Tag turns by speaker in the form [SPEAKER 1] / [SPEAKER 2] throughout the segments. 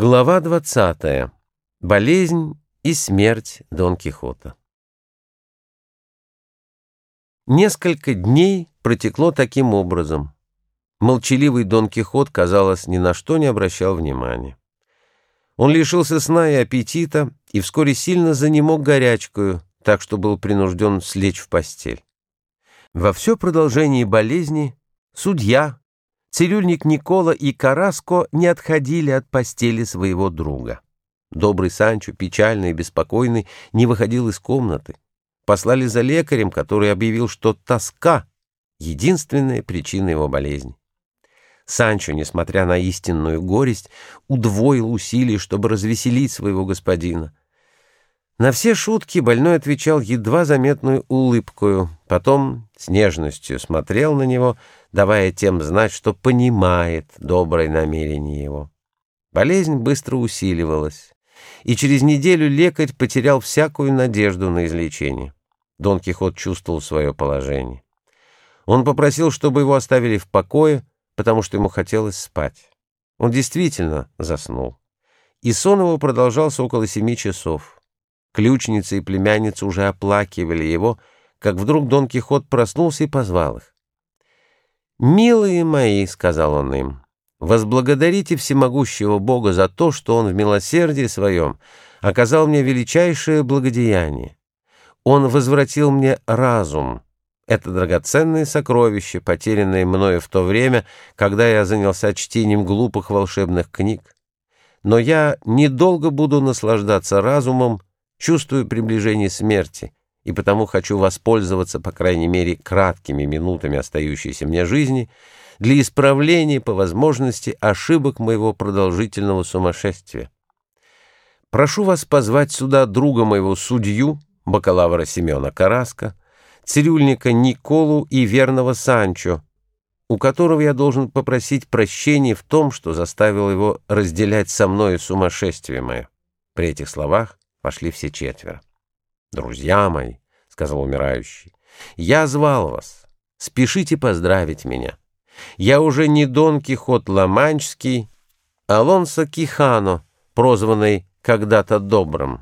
[SPEAKER 1] Глава 20. Болезнь и смерть Дон Кихота. Несколько дней протекло таким образом. Молчаливый Дон Кихот, казалось, ни на что не обращал внимания. Он лишился сна и аппетита и вскоре сильно занемог горячкою, так что был принужден слечь в постель. Во все продолжение болезни судья, Цирюльник Никола и Караско не отходили от постели своего друга. Добрый Санчо, печальный и беспокойный, не выходил из комнаты. Послали за лекарем, который объявил, что тоска — единственная причина его болезни. Санчо, несмотря на истинную горесть, удвоил усилий, чтобы развеселить своего господина. На все шутки больной отвечал едва заметную улыбкою, потом с нежностью смотрел на него, давая тем знать, что понимает доброе намерение его. Болезнь быстро усиливалась, и через неделю лекарь потерял всякую надежду на излечение. Дон Кихот чувствовал свое положение. Он попросил, чтобы его оставили в покое, потому что ему хотелось спать. Он действительно заснул. И сон его продолжался около семи часов. Ключница и племянница уже оплакивали его, как вдруг Дон Кихот проснулся и позвал их. «Милые мои», — сказал он им, — «возблагодарите всемогущего Бога за то, что Он в милосердии своем оказал мне величайшее благодеяние. Он возвратил мне разум». Это драгоценное сокровище, потерянное мною в то время, когда я занялся чтением глупых волшебных книг. Но я недолго буду наслаждаться разумом, Чувствую приближение смерти, и потому хочу воспользоваться, по крайней мере, краткими минутами остающейся мне жизни для исправления, по возможности, ошибок моего продолжительного сумасшествия. Прошу вас позвать сюда друга моего судью, бакалавра Семена Караска, цирюльника Николу и верного Санчо, у которого я должен попросить прощения в том, что заставил его разделять со мною сумасшествие мое. При этих словах Пошли все четверо. «Друзья мои», — сказал умирающий, — «я звал вас. Спешите поздравить меня. Я уже не Дон Кихот Ламанчский, Алонсо Кихано, прозванный когда-то Добрым.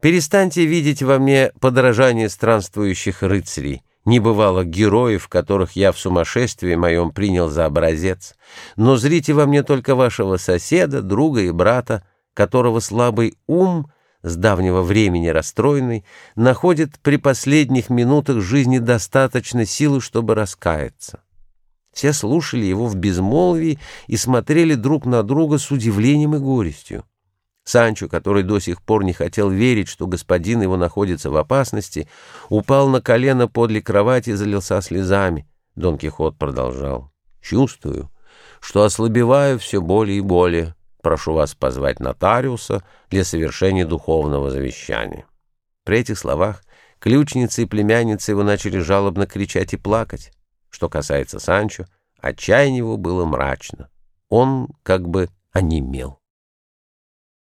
[SPEAKER 1] Перестаньте видеть во мне подражание странствующих рыцарей, небывалых героев, которых я в сумасшествии моем принял за образец, но зрите во мне только вашего соседа, друга и брата, которого слабый ум, с давнего времени расстроенный, находит при последних минутах жизни достаточно силы, чтобы раскаяться. Все слушали его в безмолвии и смотрели друг на друга с удивлением и горестью. Санчо, который до сих пор не хотел верить, что господин его находится в опасности, упал на колено подле кровати и залился слезами. Дон Кихот продолжал. «Чувствую, что ослабеваю все более и более прошу вас позвать нотариуса для совершения духовного завещания». При этих словах ключницы и племянницы его начали жалобно кричать и плакать. Что касается Санчо, отчаяние его было мрачно. Он как бы онемел.